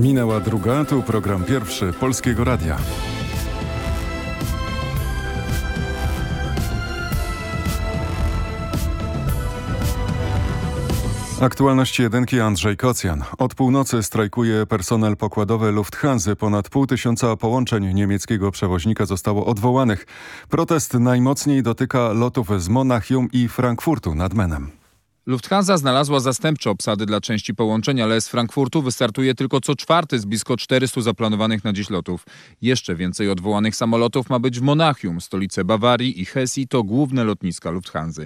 Minęła druga, tu program pierwszy Polskiego Radia. Aktualności jedynki Andrzej Kocjan. Od północy strajkuje personel pokładowy Lufthansa. Ponad pół tysiąca połączeń niemieckiego przewoźnika zostało odwołanych. Protest najmocniej dotyka lotów z Monachium i Frankfurtu nad Menem. Lufthansa znalazła zastępcze obsady dla części połączeń, ale z Frankfurtu wystartuje tylko co czwarty z blisko 400 zaplanowanych na dziś lotów. Jeszcze więcej odwołanych samolotów ma być w Monachium, stolice Bawarii i Hesji to główne lotniska Lufthansa.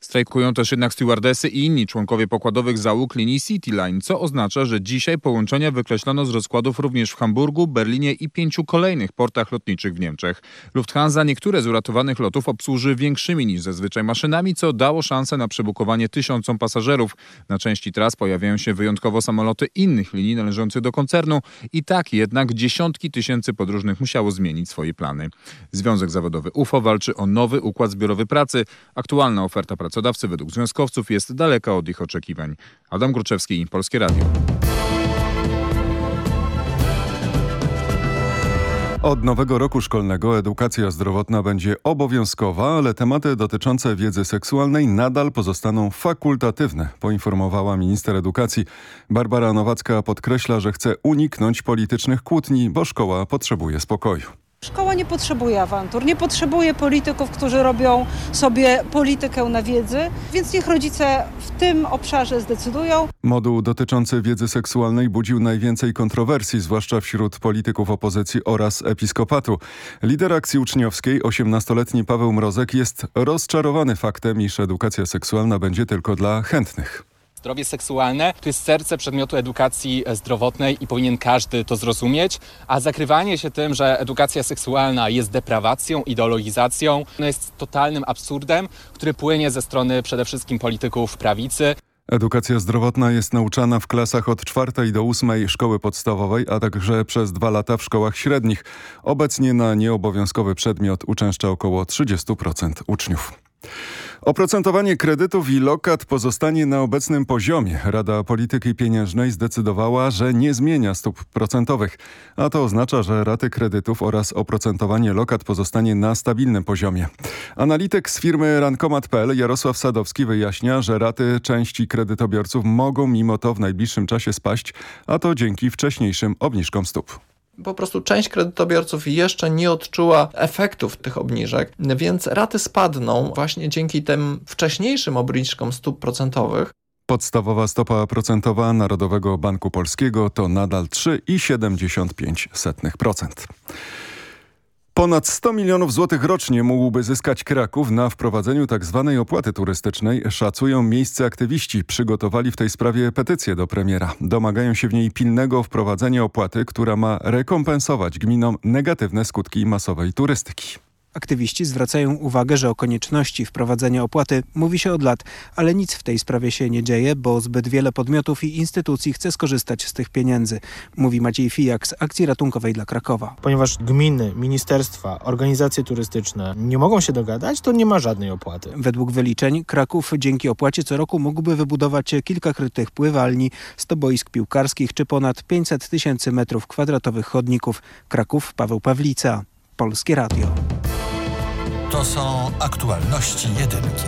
Strajkują też jednak stewardesy i inni członkowie pokładowych załóg linii City Line, co oznacza, że dzisiaj połączenia wykreślono z rozkładów również w Hamburgu, Berlinie i pięciu kolejnych portach lotniczych w Niemczech. Lufthansa niektóre z uratowanych lotów obsłuży większymi niż zazwyczaj maszynami, co dało szansę na przebukowanie tysiącom pasażerów. Na części tras pojawiają się wyjątkowo samoloty innych linii należących do koncernu i tak jednak dziesiątki tysięcy podróżnych musiało zmienić swoje plany. Związek Zawodowy UFO walczy o nowy układ zbiorowy pracy. Aktualna oferta pracodawcy według związkowców jest daleka od ich oczekiwań. Adam Gruczewski, Polskie Radio. Od nowego roku szkolnego edukacja zdrowotna będzie obowiązkowa, ale tematy dotyczące wiedzy seksualnej nadal pozostaną fakultatywne, poinformowała minister edukacji. Barbara Nowacka podkreśla, że chce uniknąć politycznych kłótni, bo szkoła potrzebuje spokoju. Szkoła nie potrzebuje awantur, nie potrzebuje polityków, którzy robią sobie politykę na wiedzy, więc niech rodzice w tym obszarze zdecydują. Moduł dotyczący wiedzy seksualnej budził najwięcej kontrowersji, zwłaszcza wśród polityków opozycji oraz episkopatu. Lider akcji uczniowskiej, 18-letni Paweł Mrozek, jest rozczarowany faktem, iż edukacja seksualna będzie tylko dla chętnych. Zdrowie seksualne to jest serce przedmiotu edukacji zdrowotnej i powinien każdy to zrozumieć, a zakrywanie się tym, że edukacja seksualna jest deprawacją, ideologizacją, no jest totalnym absurdem, który płynie ze strony przede wszystkim polityków prawicy. Edukacja zdrowotna jest nauczana w klasach od czwartej do ósmej szkoły podstawowej, a także przez dwa lata w szkołach średnich. Obecnie na nieobowiązkowy przedmiot uczęszcza około 30% uczniów. Oprocentowanie kredytów i lokat pozostanie na obecnym poziomie. Rada Polityki Pieniężnej zdecydowała, że nie zmienia stóp procentowych, a to oznacza, że raty kredytów oraz oprocentowanie lokat pozostanie na stabilnym poziomie. Analityk z firmy Rankomat.pl Jarosław Sadowski wyjaśnia, że raty części kredytobiorców mogą mimo to w najbliższym czasie spaść, a to dzięki wcześniejszym obniżkom stóp po prostu część kredytobiorców jeszcze nie odczuła efektów tych obniżek, więc raty spadną właśnie dzięki tym wcześniejszym obniżkom stóp procentowych. Podstawowa stopa procentowa Narodowego Banku Polskiego to nadal 3,75%. Ponad 100 milionów złotych rocznie mógłby zyskać Kraków na wprowadzeniu tzw. Tak opłaty turystycznej, szacują miejsce aktywiści. Przygotowali w tej sprawie petycję do premiera. Domagają się w niej pilnego wprowadzenia opłaty, która ma rekompensować gminom negatywne skutki masowej turystyki. Aktywiści zwracają uwagę, że o konieczności wprowadzenia opłaty mówi się od lat, ale nic w tej sprawie się nie dzieje, bo zbyt wiele podmiotów i instytucji chce skorzystać z tych pieniędzy, mówi Maciej Fijak z Akcji Ratunkowej dla Krakowa. Ponieważ gminy, ministerstwa, organizacje turystyczne nie mogą się dogadać, to nie ma żadnej opłaty. Według wyliczeń Kraków dzięki opłacie co roku mógłby wybudować kilka krytych pływalni, 100 boisk piłkarskich czy ponad 500 tysięcy metrów kwadratowych chodników. Kraków, Paweł Pawlica, Polskie Radio. To są aktualności jedynki.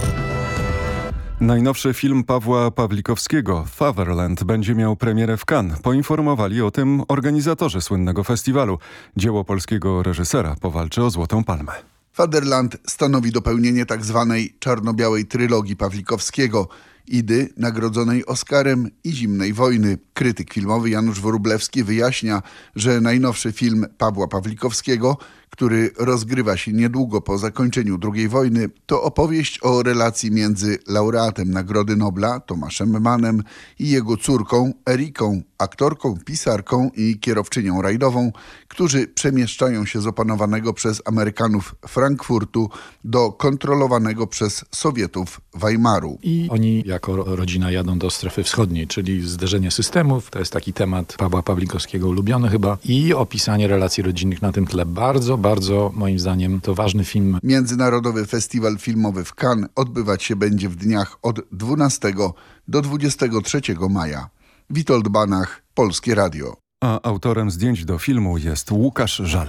Najnowszy film Pawła Pawlikowskiego, Fatherland, będzie miał premierę w Cannes. Poinformowali o tym organizatorzy słynnego festiwalu. Dzieło polskiego reżysera powalczy o Złotą Palmę. Fatherland stanowi dopełnienie tzw. Tak czarno-białej trylogii Pawlikowskiego – Idy, nagrodzonej Oscarem i Zimnej Wojny. Krytyk filmowy Janusz Worublewski wyjaśnia, że najnowszy film Pawła Pawlikowskiego który rozgrywa się niedługo po zakończeniu II wojny, to opowieść o relacji między laureatem Nagrody Nobla Tomaszem Mannem i jego córką Eriką, aktorką, pisarką i kierowczynią rajdową, którzy przemieszczają się z opanowanego przez Amerykanów Frankfurtu do kontrolowanego przez Sowietów Weimaru. I oni jako rodzina jadą do strefy wschodniej, czyli zderzenie systemów. To jest taki temat Pawła Pawlikowskiego ulubiony chyba i opisanie relacji rodzinnych na tym tle bardzo, bardzo, moim zdaniem, to ważny film. Międzynarodowy Festiwal Filmowy w Cannes odbywać się będzie w dniach od 12 do 23 maja. Witold Banach, Polskie Radio. A autorem zdjęć do filmu jest Łukasz Żal.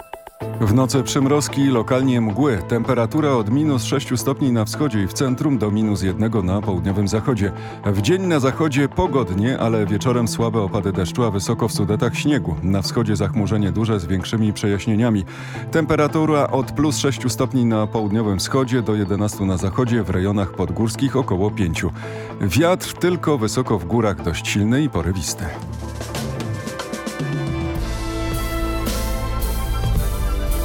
W nocy przymrozki, lokalnie mgły. Temperatura od minus 6 stopni na wschodzie i w centrum do minus 1 na południowym zachodzie. W dzień na zachodzie pogodnie, ale wieczorem słabe opady deszczu, a wysoko w Sudetach śniegu. Na wschodzie zachmurzenie duże z większymi przejaśnieniami. Temperatura od plus 6 stopni na południowym wschodzie do 11 na zachodzie, w rejonach podgórskich około 5. Wiatr tylko wysoko w górach dość silny i porywisty.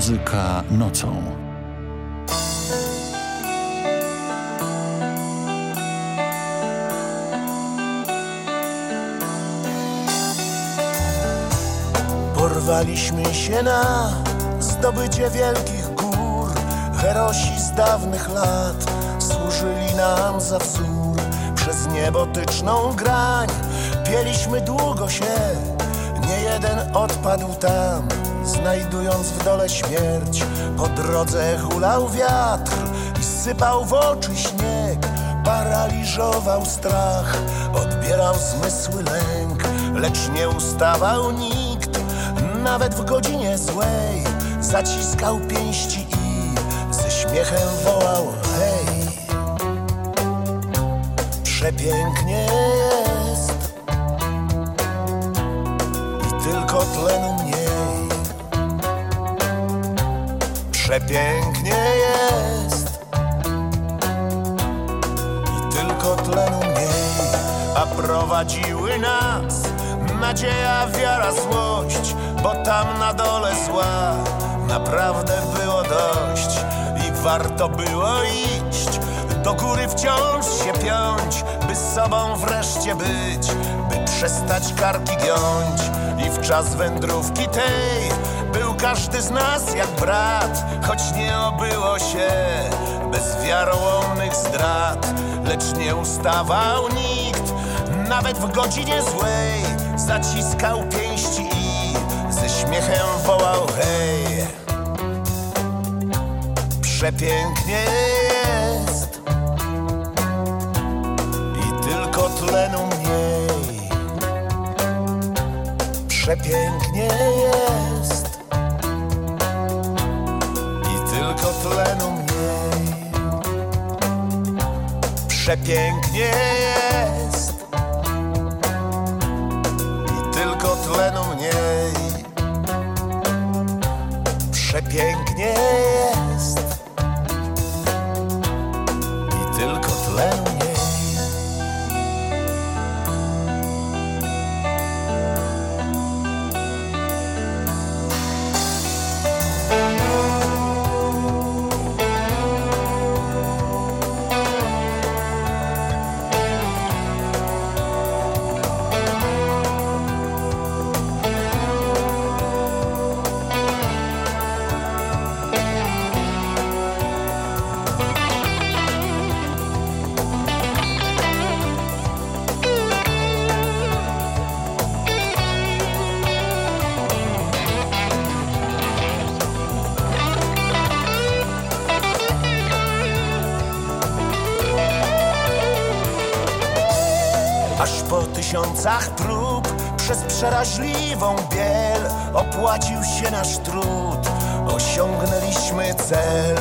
Muzyka nocą. Porwaliśmy się na zdobycie wielkich gór. Herosi z dawnych lat służyli nam za wzór. Przez niebotyczną grań pieliśmy długo się. Nie jeden odpadł tam, znajdując w dole śmierć. Po drodze hulał wiatr i sypał w oczy śnieg. Paraliżował strach, odbierał zmysły lęk, lecz nie ustawał nikt, nawet w godzinie złej. Zaciskał pięści i ze śmiechem wołał hej. Przepięknie jest i tylko tlenu Przepięknie jest. I tylko tlenu mniej, a prowadziły nas nadzieja, wiara, złość, bo tam na dole zła naprawdę było dość. I warto było iść, do góry wciąż się piąć, by sobą wreszcie być, by przestać karki giąć. I w czas wędrówki tej był każdy z nas jak brat, choć nie obyło się bez wiarołomnych zdrad, lecz nie ustawał nikt, nawet w godzinie złej zaciskał pięści i ze śmiechem wołał hej. Przepięknie jest i tylko tlenu mniej. Przepięknie jest tlenu mniej. Przepięknie jest i tylko tlenu mniej. Przepięknie jest tysiącach prób przez przeraźliwą biel opłacił się nasz trud. Osiągnęliśmy cel,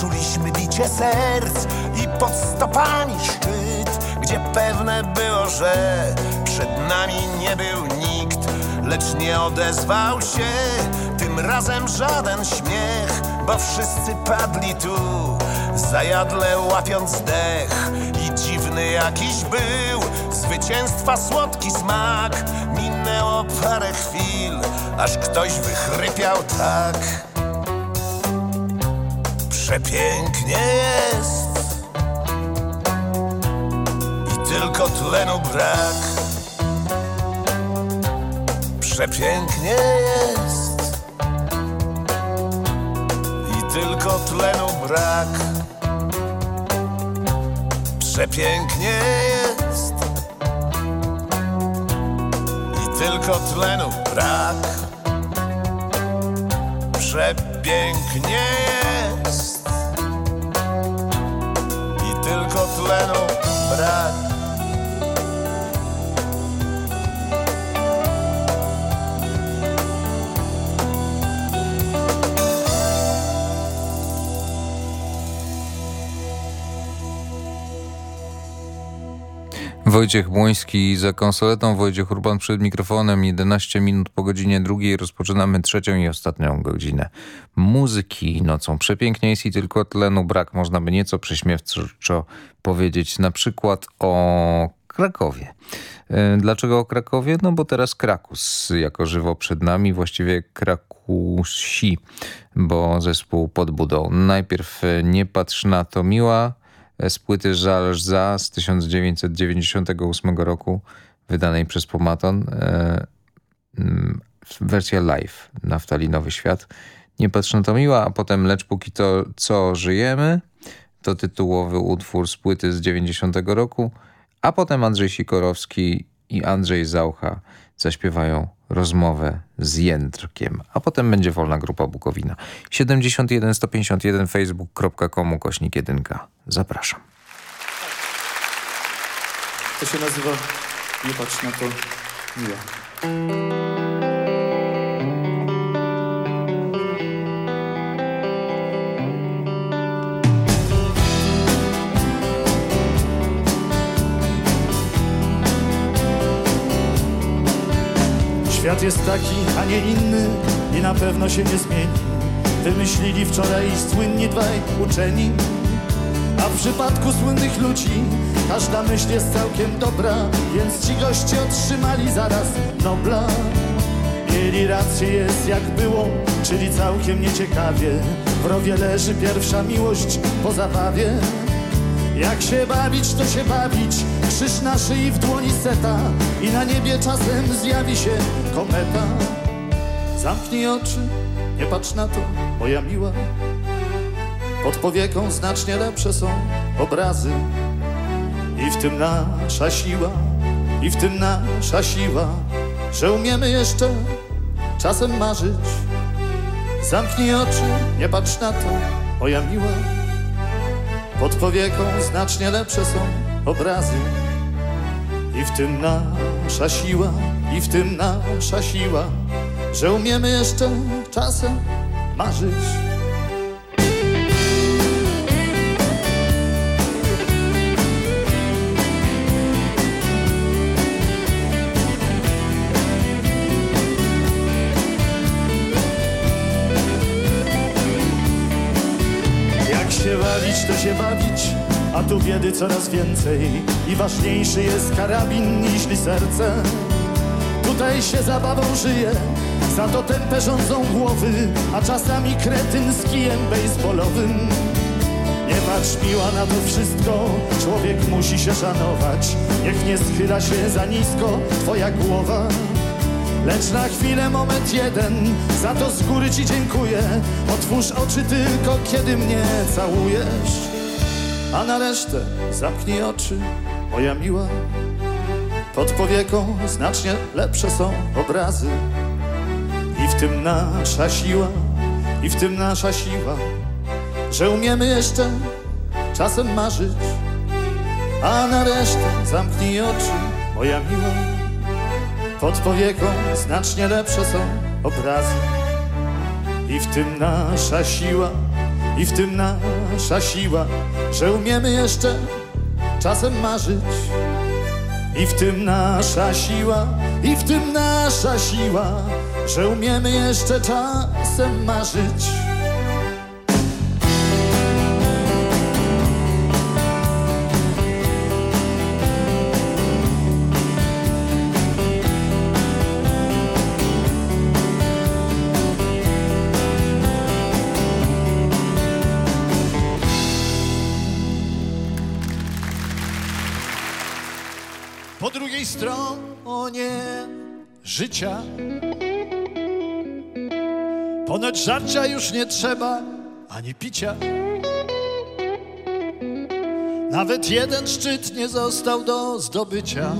czuliśmy bicie serc i pod stopami szczyt, gdzie pewne było, że przed nami nie był nikt, lecz nie odezwał się tym razem żaden śmiech, bo wszyscy padli tu, zajadle łapiąc dech i dziwny jakiś był zwycięstwa słodki smak. Minęło parę chwil, aż ktoś wychrypiał tak. Przepięknie jest i tylko tlenu brak. Przepięknie jest i tylko tlenu brak. Przepięknie jest tylko tlenu brak. Przepięknie jest i tylko tlenu brak. Wojciech Błoński za konsoletą, Wojciech Urban przed mikrofonem. 11 minut po godzinie drugiej rozpoczynamy trzecią i ostatnią godzinę muzyki nocą. Przepięknie jest i tylko tlenu brak. Można by nieco prześmiewczo powiedzieć na przykład o Krakowie. E, Dlaczego o Krakowie? No bo teraz Krakus jako żywo przed nami, właściwie Krakusi, bo zespół pod budą. Najpierw e, Nie patrz na to miła, z płyty Żal za z 1998 roku, wydanej przez Pomaton. E, mm, wersja live, Naftalinowy Świat. Nie patrz na to miła, a potem Lecz póki to co żyjemy, to tytułowy utwór z płyty z 90 roku, a potem Andrzej Sikorowski i Andrzej Zaucha zaśpiewają rozmowę z Jędrkiem, a potem będzie wolna grupa Bukowina. 71 151 facebook.com kośnik 1. Zapraszam. To się nazywa Nie patrz na to miła. Świat jest taki, a nie inny i na pewno się nie zmieni. Wymyślili wczoraj słynni dwaj uczeni, a w przypadku słynnych ludzi każda myśl jest całkiem dobra, więc ci goście otrzymali zaraz Nobla. Mieli rację, jest jak było, czyli całkiem nieciekawie. W rowie leży pierwsza miłość po zabawie. Jak się bawić, to się bawić, krzyż na szyi w dłoni seta i na niebie czasem zjawi się kometa. Zamknij oczy, nie patrz na to, moja miła. Pod powieką znacznie lepsze są obrazy i w tym nasza siła, i w tym nasza siła, że umiemy jeszcze czasem marzyć. Zamknij oczy, nie patrz na to, moja miła. Pod powieką znacznie lepsze są obrazy i w tym nasza siła, i w tym nasza siła, że umiemy jeszcze czasem marzyć. To się bawić, a tu biedy coraz więcej i ważniejszy jest karabin niż serce. Tutaj się zabawą żyje, za to tempę rządzą głowy, a czasami kretyn z kijem baseballowym. Nie patrz miła na to wszystko, człowiek musi się szanować, niech nie schyla się za nisko twoja głowa. Lecz na chwilę, moment jeden, za to z góry ci dziękuję. Otwórz oczy tylko, kiedy mnie całujesz. A na resztę zamknij oczy, moja miła. Pod powieką znacznie lepsze są obrazy. I w tym nasza siła, i w tym nasza siła, że umiemy jeszcze czasem marzyć. A na resztę zamknij oczy, moja miła. Pod powieką znacznie lepsze są obrazy. I w tym nasza siła, i w tym nasza siła, że umiemy jeszcze czasem marzyć. I w tym nasza siła, i w tym nasza siła, że umiemy jeszcze czasem marzyć. Życia. Ponoć żarcia już nie trzeba, ani picia. Nawet jeden szczyt nie został do zdobycia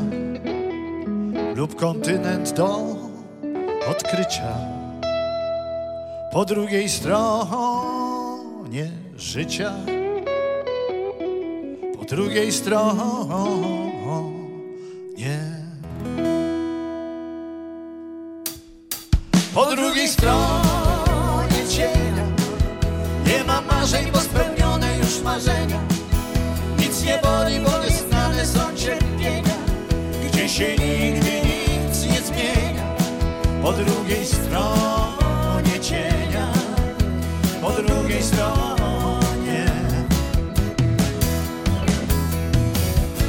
Lub kontynent do odkrycia. Po drugiej stronie życia Po drugiej stronie się nigdy nic nie zmienia. Po drugiej stronie cienia. Po drugiej stronie.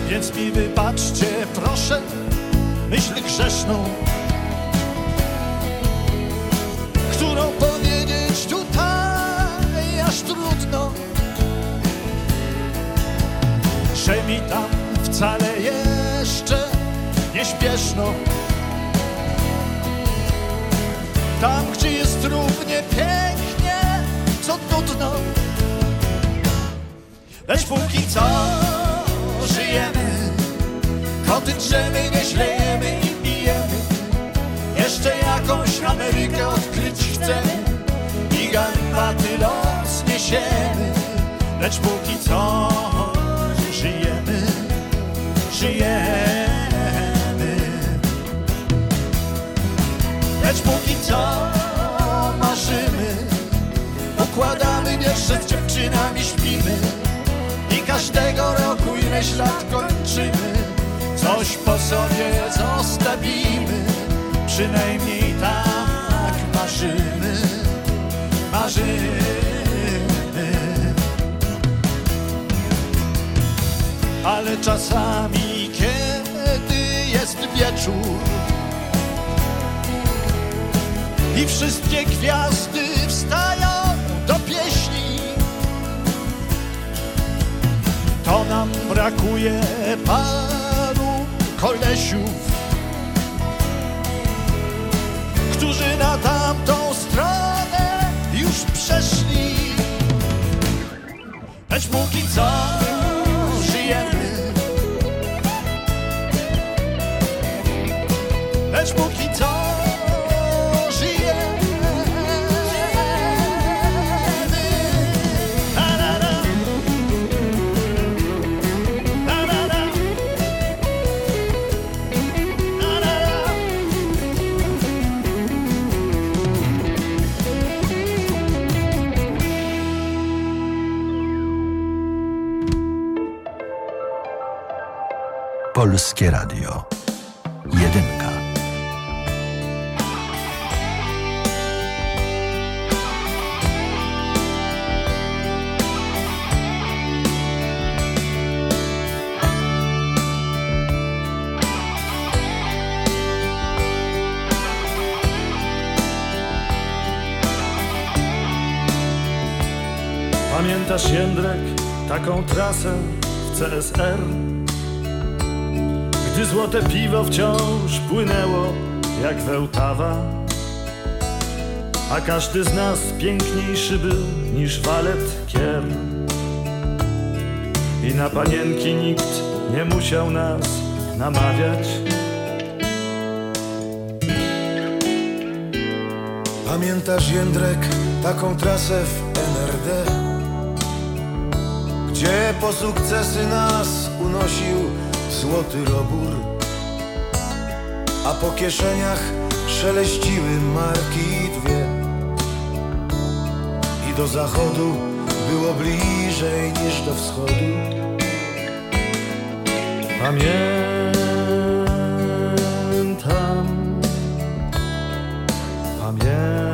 Więc mi wybaczcie, proszę Myśl grzeszną którą powiedzieć tutaj aż trudno, że mi tam wcale jeszcze nie śpieszno. Tam, gdzie jest równie pięknie, co nudno. Lecz póki co żyjemy, koty drzemy, nie ślejemy i pijemy. Jeszcze jakąś Amerykę odkryć chcemy I garbaty los niesiemy Lecz póki co żyjemy, żyjemy póki co marzymy Układamy wiersze z dziewczynami śpimy. I każdego roku ileś lat kończymy. Coś po sobie zostawimy Przynajmniej tak marzymy, marzymy. Ale czasami, kiedy jest wieczór i wszystkie gwiazdy wstają do pieśni, to nam brakuje paru kolesiów którzy na tamtą stronę już przeszli. Lecz póki co żyjemy, lecz póki co Polskie Radio. Jedynka. Pamiętasz Jędrek taką trasę w CSR? Gdy złote piwo wciąż płynęło jak wełtawa A każdy z nas piękniejszy był niż walet kier I na panienki nikt nie musiał nas namawiać. Pamiętasz Jędrek taką trasę w NRD? Gdzie po sukcesy nas unosił złoty robór a po kieszeniach szeleściły marki dwie. I do zachodu było bliżej niż do wschodu. Pamiętam, pamiętam,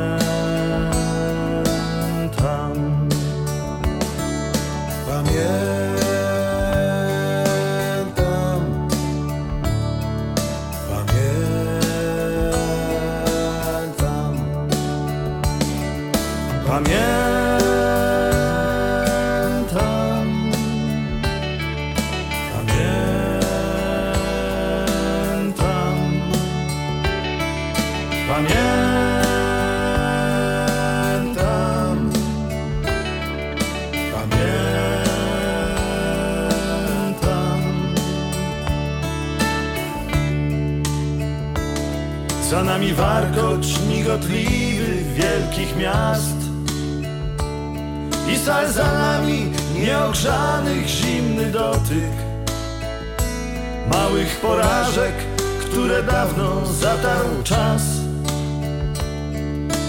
zatarł czas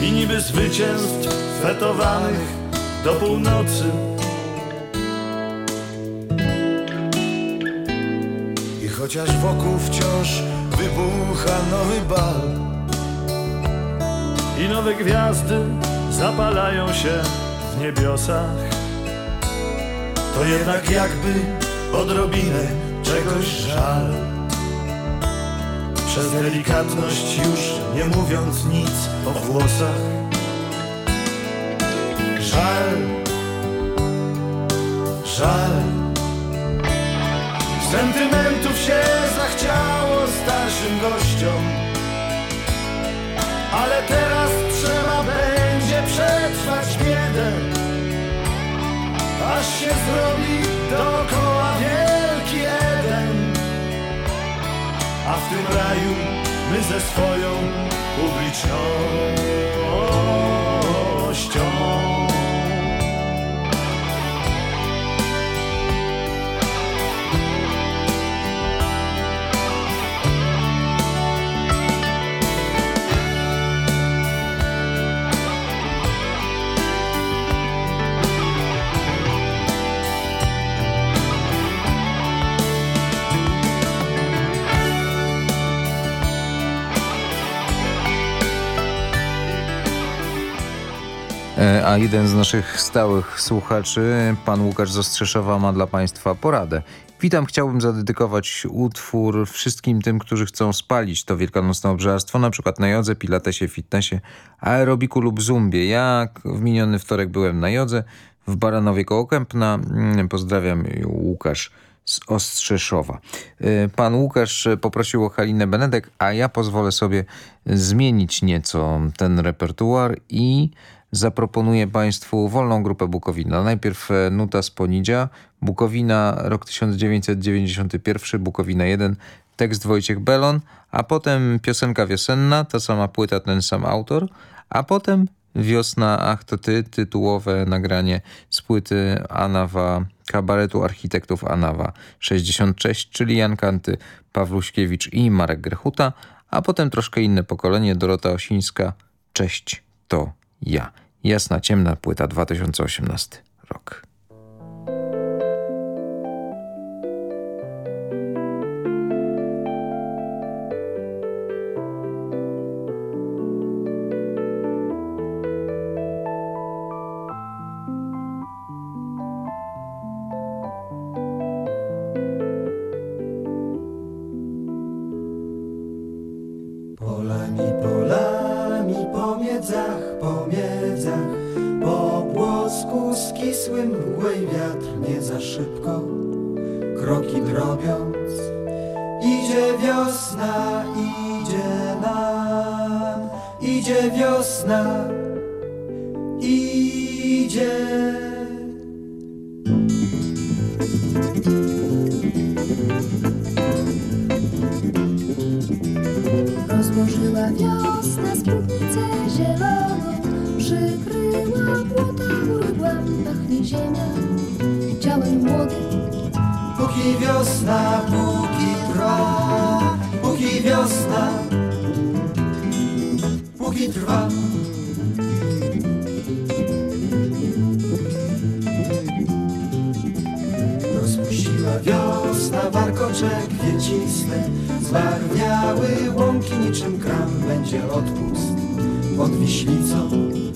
I niby zwycięstw fetowanych do północy. I chociaż wokół wciąż wybucha nowy bal, I nowe gwiazdy zapalają się w niebiosach To jednak jakby odrobinę czegoś żal Przez delikatność już nie mówiąc nic o włosach. Żal, żal. Sentymentów się zachciało starszym gościom. Ale teraz trzeba będzie przetrwać biedę. Aż się zrobi dookoła A w tym raju my ze swoją publicznością A jeden z naszych stałych słuchaczy, pan Łukasz z Ostrzeszowa, ma dla państwa poradę. Witam, chciałbym zadedykować utwór wszystkim tym, którzy chcą spalić to wielkanocne obżarstwo, na przykład na jodze, pilatesie, fitnessie, aerobiku lub zumbie. Ja w miniony wtorek byłem na jodze w Baranowie koło Kępna. Mm, Pozdrawiam Łukasz z Ostrzeszowa. Y, Pan Łukasz poprosił o Halinę Benedek, a ja pozwolę sobie zmienić nieco ten repertuar i zaproponuję Państwu wolną grupę Bukowina. Najpierw e, Nuta z Ponidzia, Bukowina rok 1991, Bukowina 1, tekst Wojciech Belon, a potem piosenka wiosenna, ta sama płyta, ten sam autor, a potem Wiosna, ach to ty, tytułowe nagranie z płyty Anawa, kabaretu architektów Anawa 66, czyli Jan Kanty, Pawluśkiewicz i Marek Grechuta, a potem troszkę inne pokolenie, Dorota Osińska, Cześć, to ja. Jasna, ciemna płyta 2018 rok. Skisłym mgłej wiatr nie za szybko, kroki drobiąc. Idzie wiosna, idzie nam, idzie wiosna, idzie. Rozłożyła wiosna spódnicę zieloną Przykryła ziemia młodym Póki wiosna, póki trwa, póki wiosna, póki trwa. Rozpuściła wiosna warkoczek wiecisty, zbarwiały łąki niczym kram będzie odpust pod Wiślicą.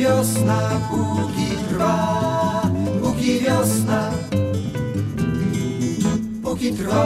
Wiosna, póki trwa, póki wiosna, póki trwa.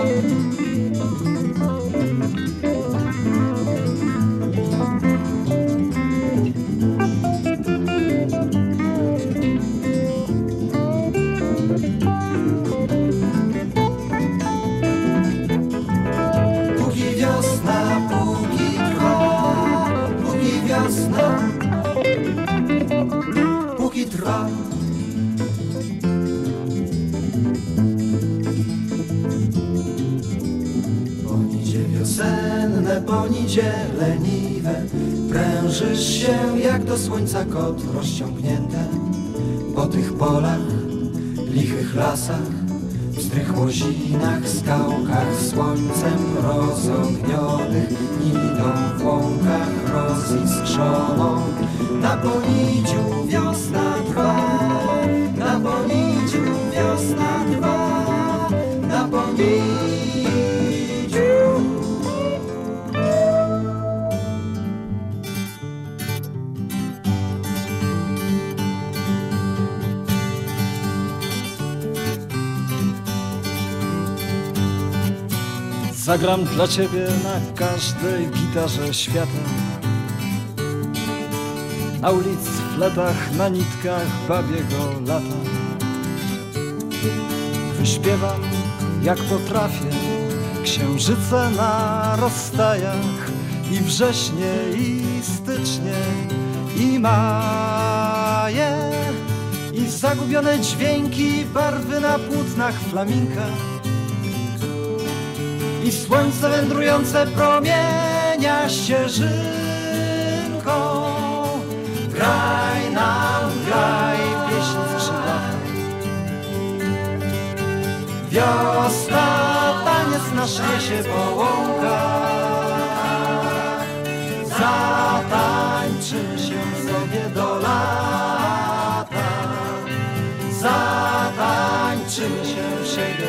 Się jak do słońca kot rozciągnięte po tych polach, lichych lasach, bzdrych łozinach, skałkach, słońcem rozognionych, idą w łąkach roziskrzoną. Na poniciu wiosna trwa, na poniciu wiosna trwa, na poniciu. Zagram dla ciebie na każdej gitarze świata. Na ulic, fletach, na nitkach babiego lata. Wyśpiewam jak potrafię. Księżyce na rozstajach I wrześnie, i stycznie, i maje I zagubione dźwięki, barwy na płótnach flaminka i słońce wędrujące promienia ścieżynką. Graj nam, graj pieśń skrzydlatą. Wiosna, taniec nasz niesie po łąkach. Zatańczymy się sobie do lata. Zatańczymy się w siebie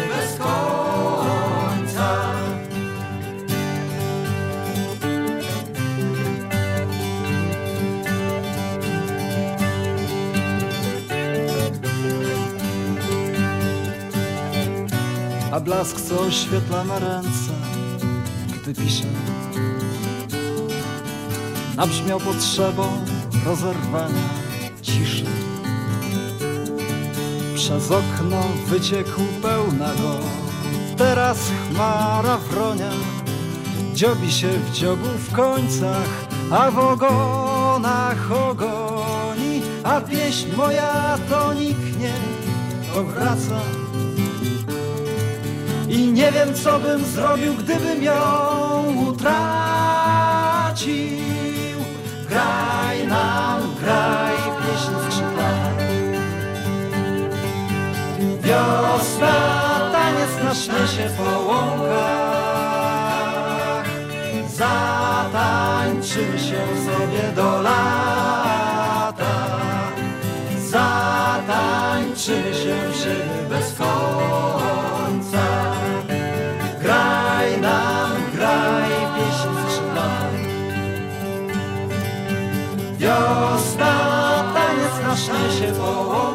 a blask, co oświetla na ręce, gdy piszę, nabrzmiał potrzebą rozerwania ciszy. Przez okno wyciekł pełna go, teraz chmara wronia, dziobi się w dziobu w końcach, a w ogonach ogoni, a pieśń moja to niknie, powraca. I nie wiem, co bym zrobił, gdybym ją utracił. Graj nam, graj pieśń skrzydlatą. Wiosna, taniec nasz niesie po łąkach. Zatańczymy się sobie do lata. Zatańczymy się w Wiosna, taniec nasz niesie po łąkach.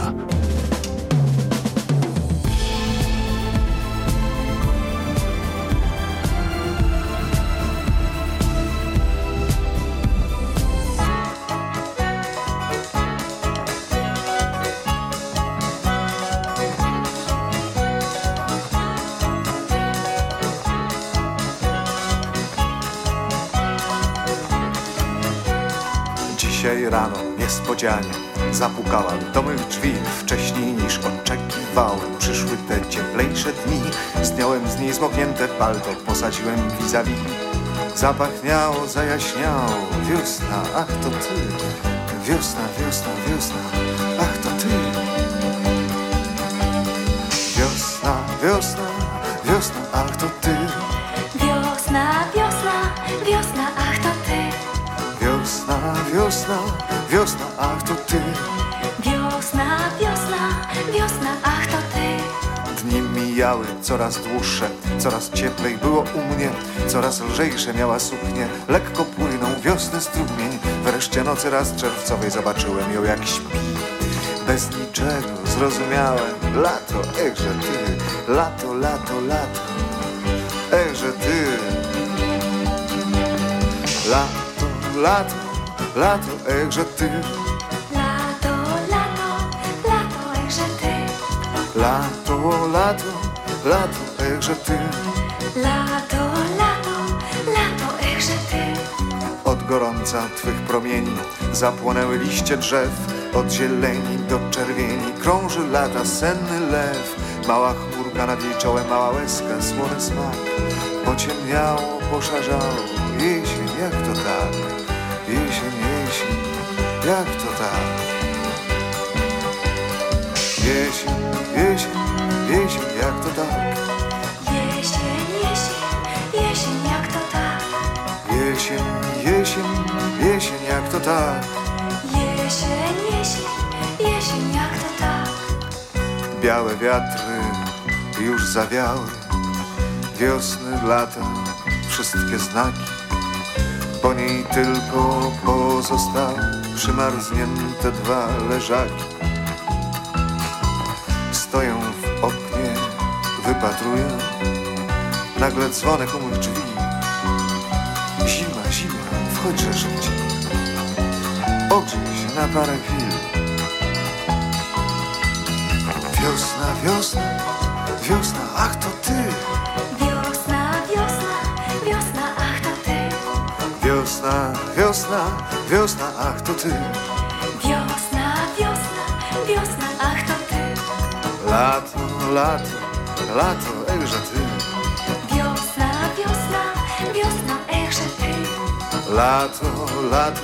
Rano niespodzianie. Zapukała do mych drzwi Wcześniej niż oczekiwałem. Przyszły te cieplejsze dni. Zdjąłem z niej zmoknięte palto Posadziłem vis-a-vis. Zapachniało, zajaśniało. Wiosna, ach to ty. Wiosna, wiosna, wiosna Mijały coraz dłuższe, coraz cieplej było u mnie, coraz lżejsze miała suknie, lekko płynął wiosny strumień. Wreszcie nocy raz czerwcowej zobaczyłem ją jak śpi. Bez niczego zrozumiałem, lato, echże ty, lato, lato, lato, echże ty. Lato, lato, lato, echże ty, Lato, lato, lato, echże ty lato, lato, lato, echże ty. Lato, lato, lato, echże ty Od gorąca twych promieni zapłonęły liście drzew, od zieleni do czerwieni krąży lata senny lew. Mała chmurka nad jej czołem, mała łezka, słony smak. Pociemniało, poszarzało, jesień, jak to tak? Jesień, jesień, jak to tak? Jesień, tak? Jesień, jesień, jesień, jak to tak Jesień, jesień, jesień, jak to tak? Jesień, jesień, jesień, jak to tak Białe wiatry już zawiały, wiosny, lata, wszystkie znaki. Po niej tylko pozostały przymarznięte dwa leżaki. Oknie, wypatruję, nagle dzwonek u mych drzwi. Zima, zima, wchodźże szybciej, ogrzej się na parę chwil. Wiosna, wiosna, wiosna, ach to ty. Wiosna, wiosna, wiosna, ach to ty Wiosna, wiosna, wiosna, ach to ty. Wiosna, wiosna, wiosna, ach to ty Lato, lato, lato, ejże ty. Wiosna, wiosna, wiosna, echże ty Lato, lato,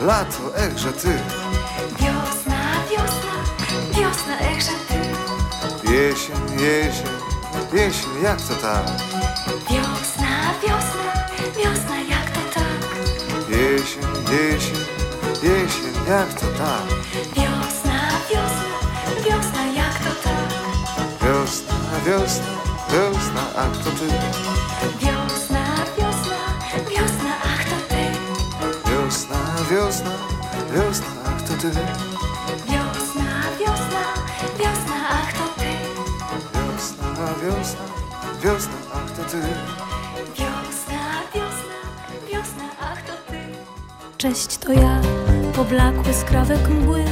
lato, ejże ty. Wiosna, wiosna, wiosna, echże ty Jesień, jesień, jesień, jak to tak? Wiosna, wiosna, wiosna, jak to tak Jesień, jesień, jesień, jak to tak? Wiosna, wiosna, wiosna, ach to ty. Wiosna, wiosna, wiosna, ach to ty Wiosna, wiosna, wiosna, ach to ty. Wiosna, wiosna, wiosna, ach to ty Wiosna, wiosna, wiosna, ach to ty. Wiosna, wiosna, wiosna, ach to ty Cześć, to ja, poblakły skrawek mgły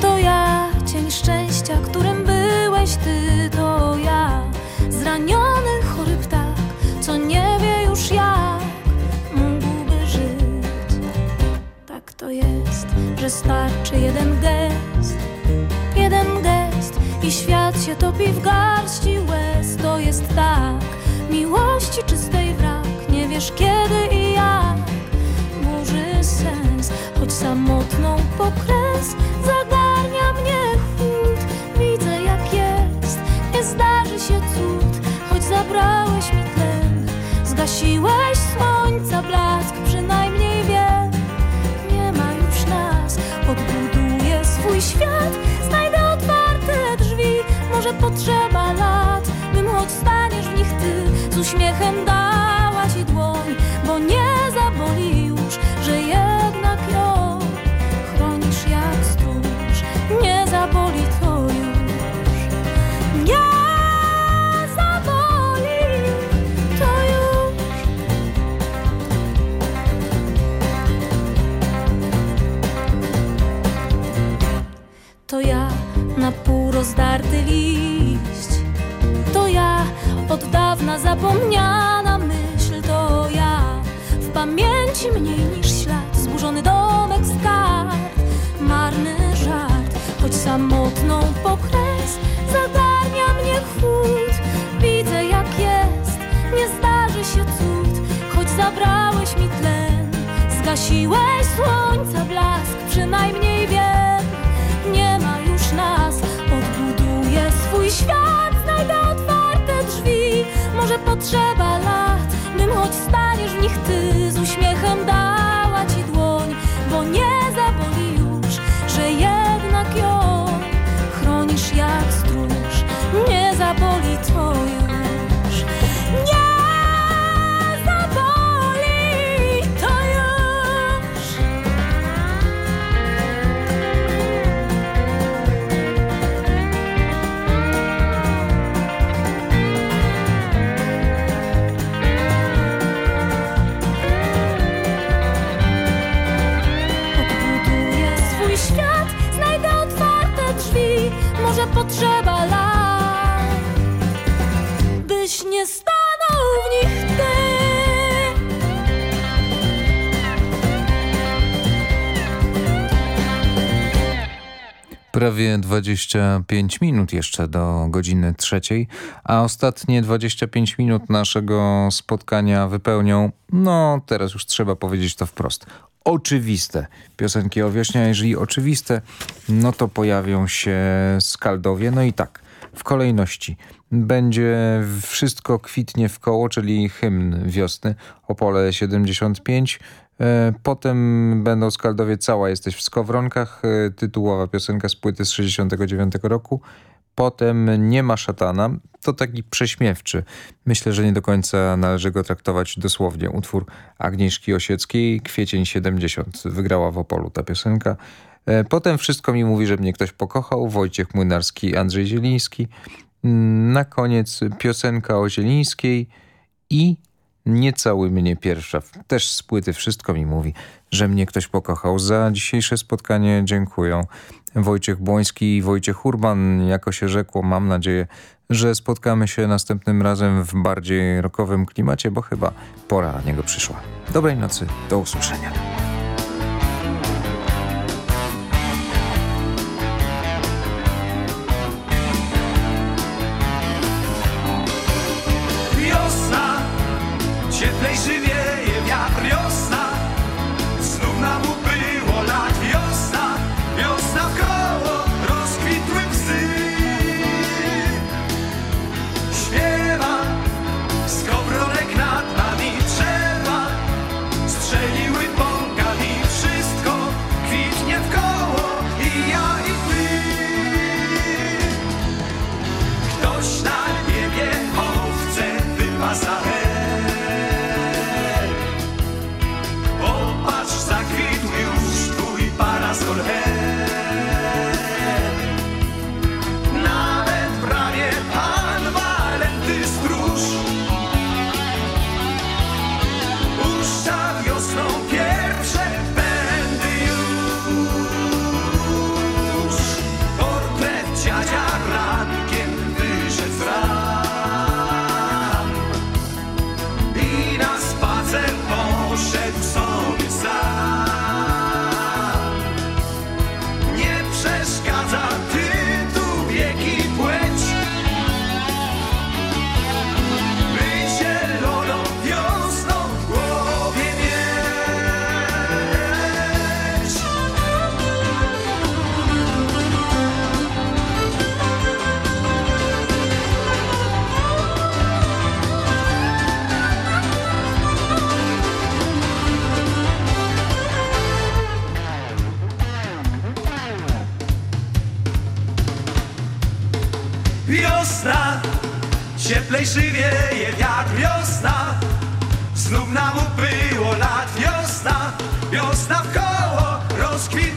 To ja, cień szczęścia, którym byłeś ty To ja, zraniony chory ptak Co nie wie już jak mógłby żyć. Tak to jest, że starczy jeden gest. Jeden gest i świat się topi w garści łez. To jest tak, miłości czystej wrak. Nie wiesz kiedy i jak burzy sens. Choć samotną pokres zagarnia mnie zabrałeś mi tlen Zgasiłeś słońca blask, przynajmniej wiem. Nie ma już nas, odbuduję swój świat. Znajdę otwarte drzwi, może potrzeba lat Bym choć staniesz w nich ty, z uśmiechem dała ci dłoń Bo nie zaboli rozdarty liść. To ja, od dawna zapomniana myśl, to ja, w pamięci mniej niż ślad, zburzony domek z kart, marny żart, choć samotną pokres zagarnia mnie chłód. Widzę jak jest, nie zdarzy się cud, choć zabrałeś mi tlen, zgasiłeś słońca blask, przynajmniej wiem. Świat, znajdę otwarte drzwi. Może potrzeba lat, bym choć staniesz w nich ty z uśmiechem dała ci dłoń, bo nie Prawie 25 minut jeszcze do godziny trzeciej, a ostatnie 25 minut naszego spotkania wypełnią, no teraz już trzeba powiedzieć to wprost, oczywiste piosenki o wiośnie, jeżeli oczywiste, no to pojawią się skaldowie, no i tak, w kolejności. Będzie Wszystko kwitnie w koło, czyli hymn wiosny, Opole 75, E, Potem będą Skaldowie Cała jesteś w Skowronkach, e, tytułowa piosenka z płyty z 69 roku. Potem Nie ma szatana, to taki prześmiewczy. Myślę, że nie do końca należy go traktować dosłownie. Utwór Agnieszki Osieckiej, Kwiecień 70, wygrała w Opolu ta piosenka. E, Potem Wszystko mi mówi, że mnie ktoś pokochał, Wojciech Młynarski, Andrzej Zieliński. Mm, Na koniec piosenka o Zielińskiej i nie cały mnie pierwsza. Też z płyty wszystko mi mówi, że mnie ktoś pokochał. Za dzisiejsze spotkanie dziękuję. Wojciech Błoński i Wojciech Urban. Jako się rzekło, mam nadzieję, że spotkamy się następnym razem w bardziej rokowym klimacie, bo chyba pora na niego przyszła. Dobrej nocy, do usłyszenia. Cieplej żywieje wiatr, wiosna. Znów nam ubyło lat, wiosna. Wiosna w koło, rozkwitły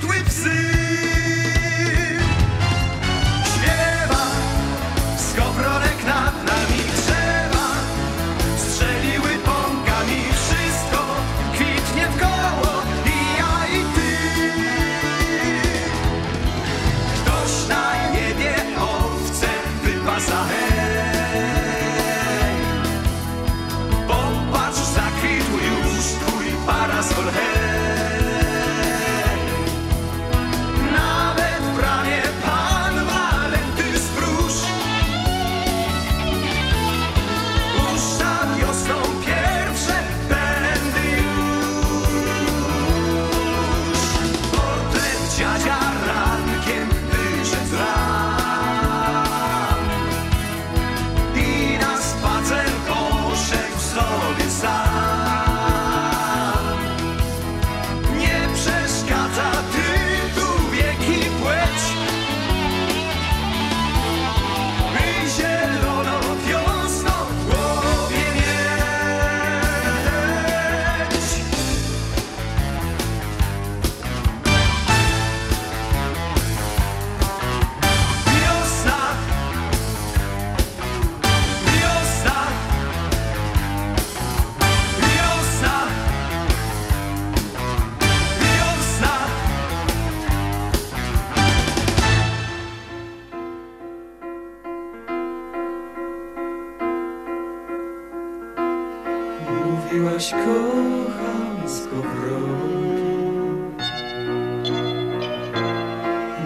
Kogoś kocham z powrotem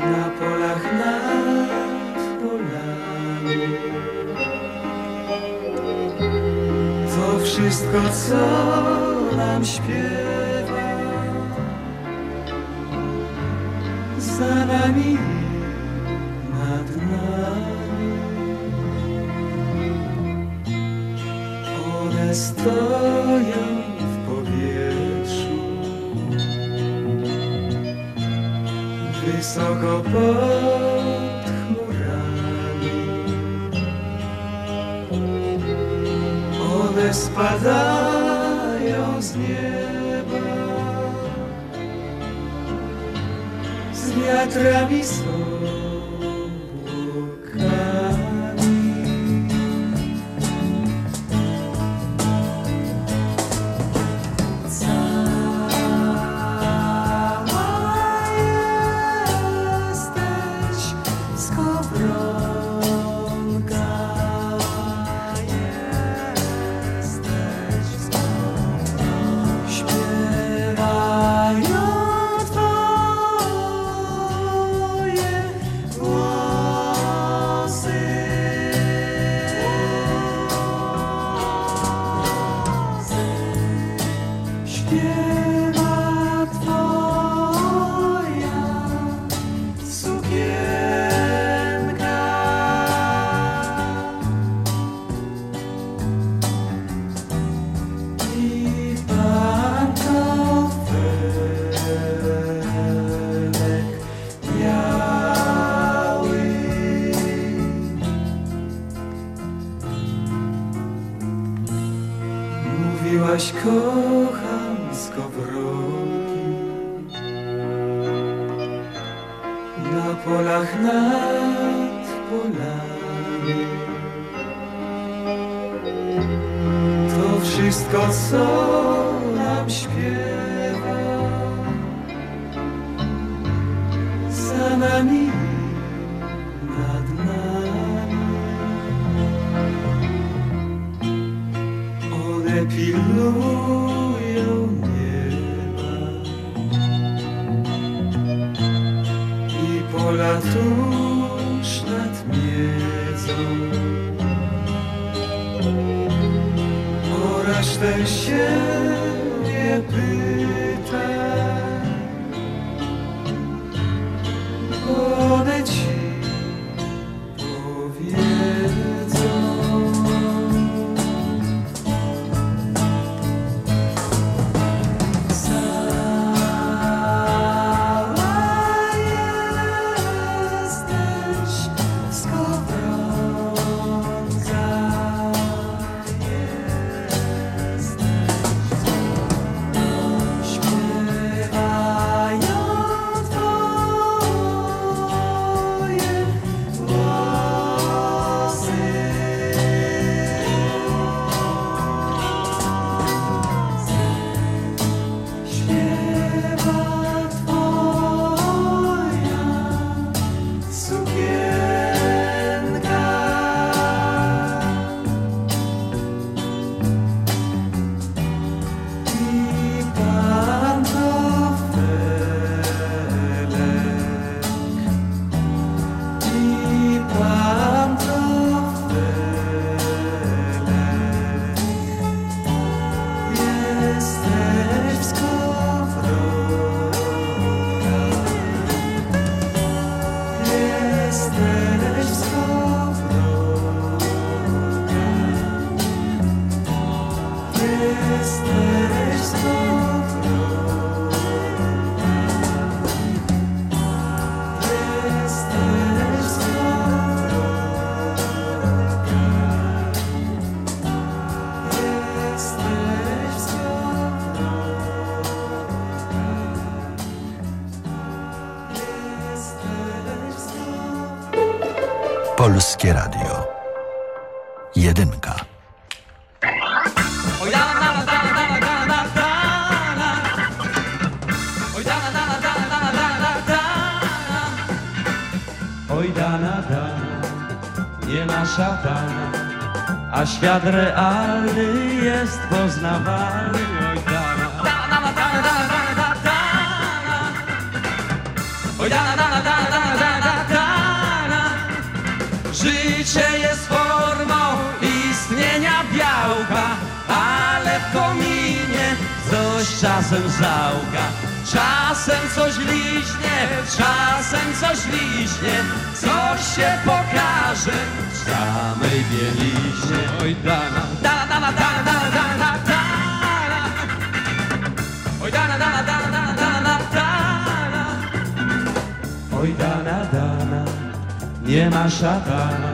Na polach nad polami To wszystko co nam śpiewa. Za nami service świat realny jest poznawalny. Oj, dana, dana, dana, dana, dana, dana. Oj, dana, dana, dana, dana, dana, dana. Życie jest formą istnienia białka, ale w kominie coś czasem załka. Czasem coś liśnie, czasem coś liśnie, coś się pokaże samej bieliźnie. Oj, dana, dana, dana, dana, dana, dana, dana. Oj, dana, dana, dana, dana, dana, dana. Oj, dana, dana, nie ma szatana,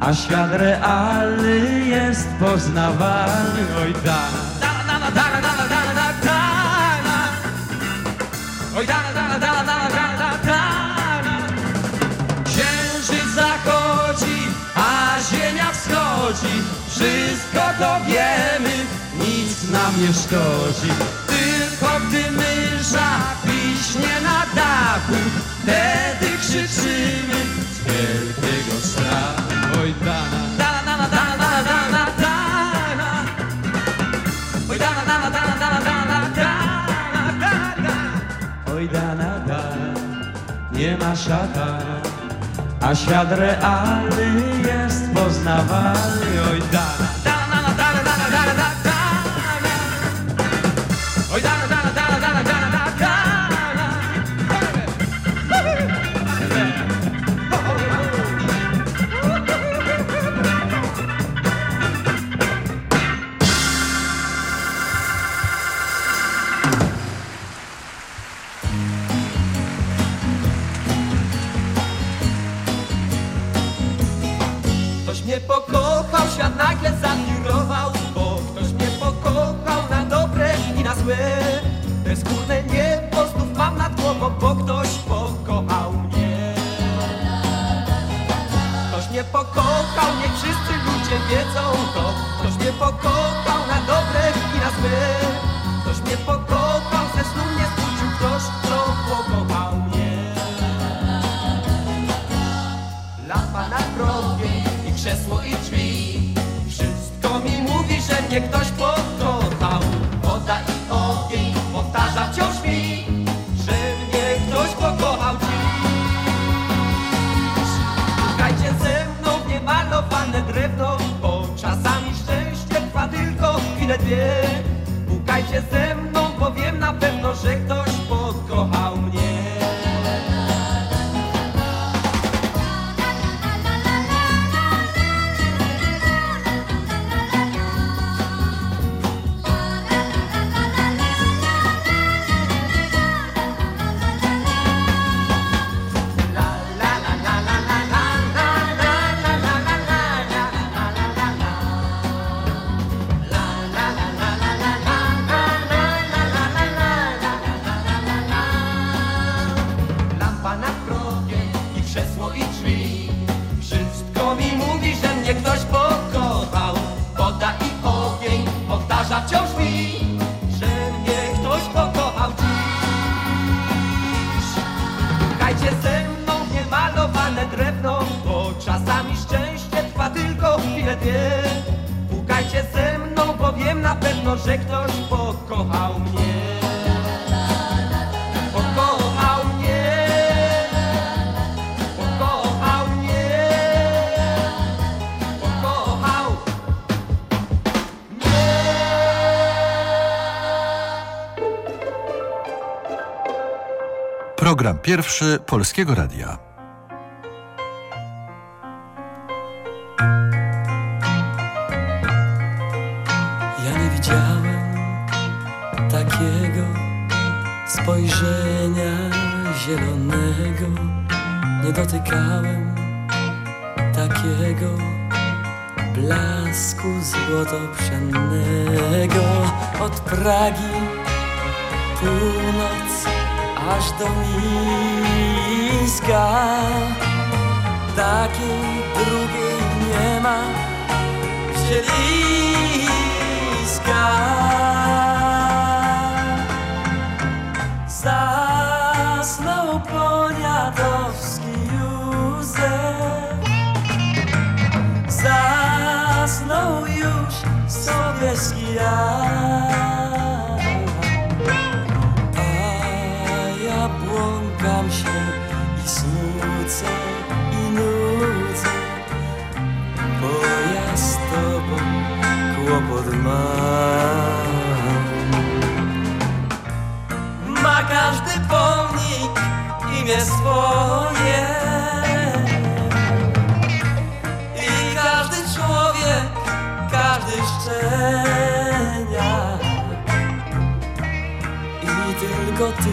a świat realny jest poznawalny. Oj, dana, to wiemy, nic nam nie szkodzi. Tylko gdy mysza piśnie na dachu, wtedy krzyczymy z wielkiego strachu. Oj, dana, dana, dana, dana, dana, dana. Oj, dana, dana, dana, dana, dana, dana, dana. Oj, dana, dana, nie ma szatana, a świat realny jest poznawalny. Oj, dana, wie Pukajcie ze mną, powiem na pewno, że ktoś pierwszy Polskiego Radia. Ja nie widziałem takiego spojrzenia zielonego. Nie dotykałem takiego blasku złotopszennego. Od Pragi północ aż do Mińska. Takiej drugiej nie ma wzięliska. Zasnął poniatowski Józef, zasnął polski ja A tylko ty,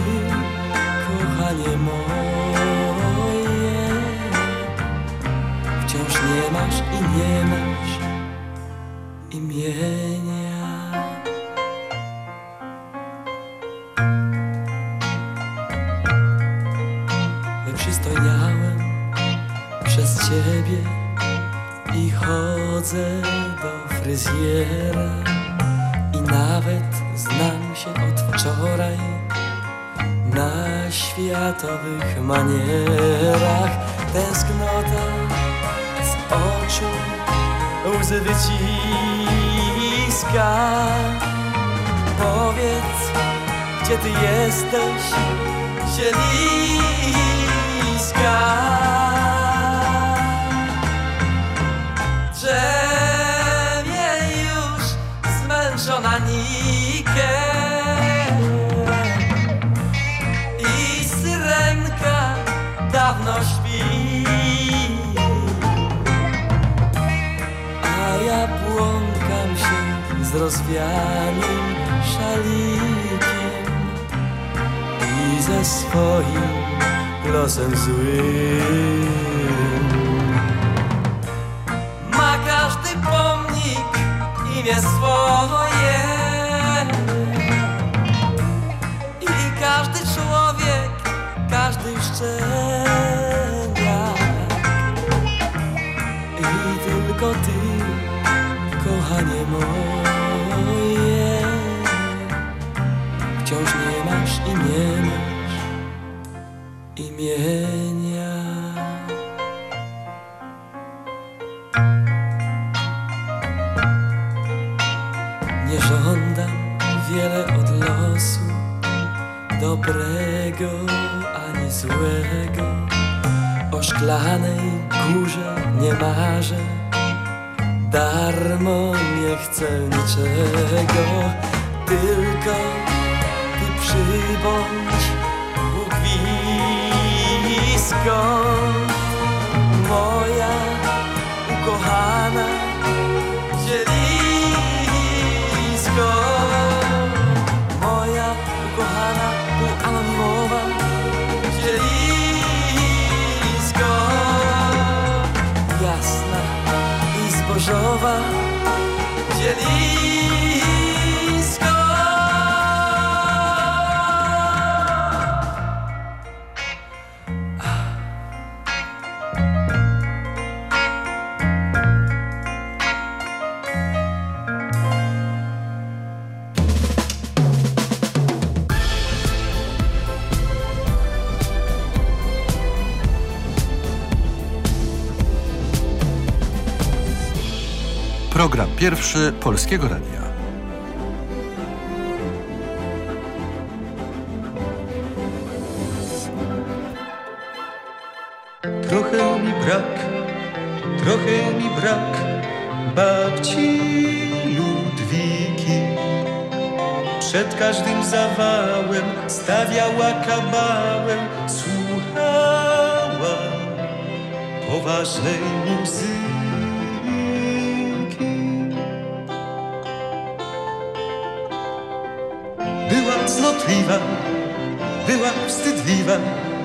kochanie moje. Wciąż nie masz i nie masz imienia. Wyprzystojniałem przez ciebie i chodzę do fryzjera. I nawet znam się od wczoraj światowych manierach. Tęsknota z oczu łzy wyciska. Powiedz, gdzie ty jesteś, zieliska z rozwianym szalikiem i ze swoim losem złym. Ma każdy pomnik imię swoje i każdy człowiek, każdy szczeniak. I tylko ty, kochanie moje, imienia. Nie żądam wiele od losu, dobrego ani złego. O szklanej górze nie marzę, darmo nie chcę niczego, tylko ty przybądź, skąd moja ukochana pierwszy Polskiego Radia. Trochę mi brak, trochę mi brak babci Ludwiki. Przed każdym zawałem stawiała kabałem, słuchała poważnej muzyki.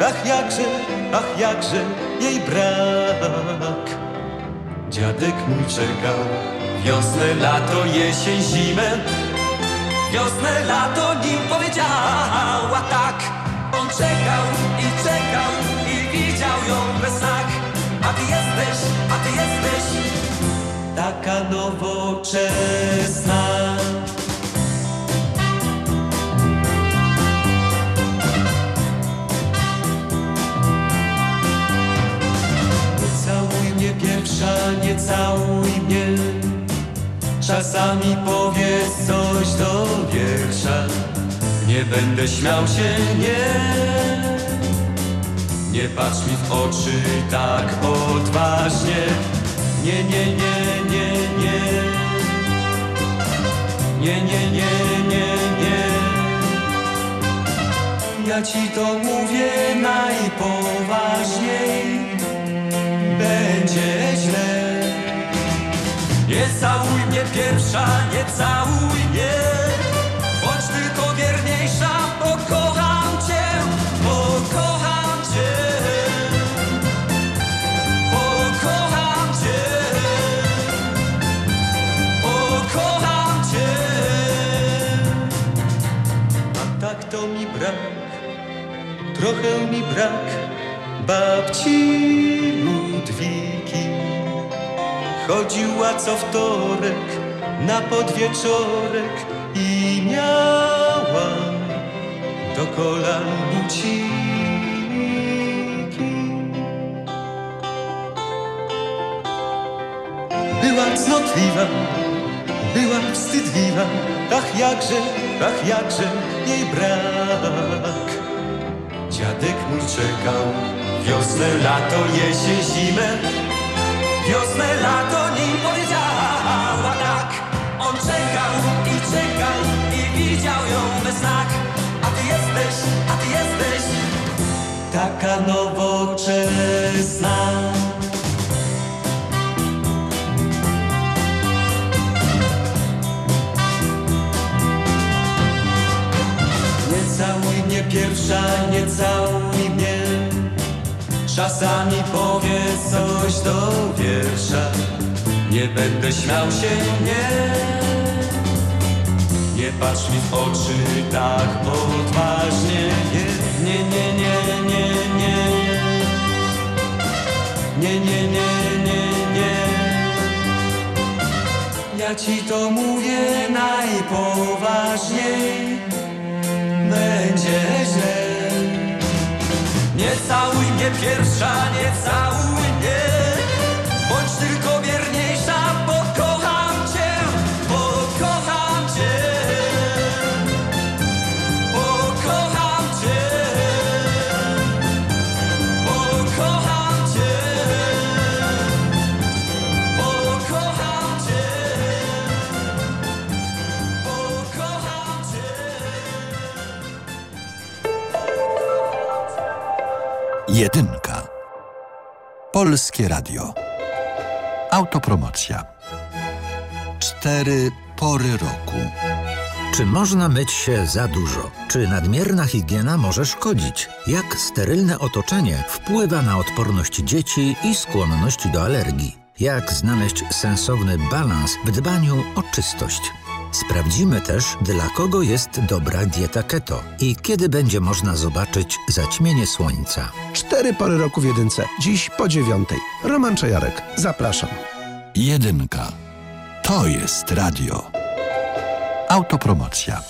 Ach jakże, ach jakże jej brak. Dziadek mój czekał wiosnę, lato, jesień, zimę. Wiosnę, lato nim powiedziała tak. On czekał i czekał i widział ją bez znak. A ty jesteś, a ty jesteś taka nowoczesna. Nie całuj mnie. Czasami powiedz coś do wiersza. Nie będę śmiał się, nie. Nie patrz mi w oczy tak odważnie. Nie, nie, nie, nie, nie. Nie, nie, nie, nie, nie. Ja ci to mówię najpoważniej pierwsza, nie całuj mnie. Bądź tylko wierniejsza, bo kocham cię Bo kocham cię. Bo kocham cię. Bo kocham cię. A tak to mi brak Trochę mi brak Babci Ludwiki. Chodziła co wtorek na podwieczorek i miała do kolan buciki. Była cnotliwa, była wstydliwa, ach jakże, ach jakże jej brak. Dziadek mój czekał wiosnę, lato, jesień, zimę, Wiosnę, lato nim powiedziała we snach A ty jesteś, a ty jesteś Taka nowoczesna. Nie całuj mnie pierwsza, nie całuj mnie. Czasami powiedz coś do wiersza. Nie będę śmiał się, nie Nie patrz mi w oczy tak odważnie. Nie, nie, nie, nie, nie, nie. Nie, nie, nie, nie, nie. Ja ci to mówię najpoważniej. Będzie źle. Nie całuj mnie pierwsza, nie całuj Jedynka. Polskie Radio. Autopromocja. Cztery pory roku. Czy można myć się za dużo? Czy nadmierna higiena może szkodzić? Jak sterylne otoczenie wpływa na odporność dzieci i skłonność do alergii? Jak znaleźć sensowny balans w dbaniu o czystość? Sprawdzimy też, dla kogo jest dobra dieta keto i kiedy będzie można zobaczyć zaćmienie słońca. Cztery pory roku w jedynce. Dziś po dziewiątej. Roman Czajarek. Zapraszam. Jedynka. To jest radio. Autopromocja.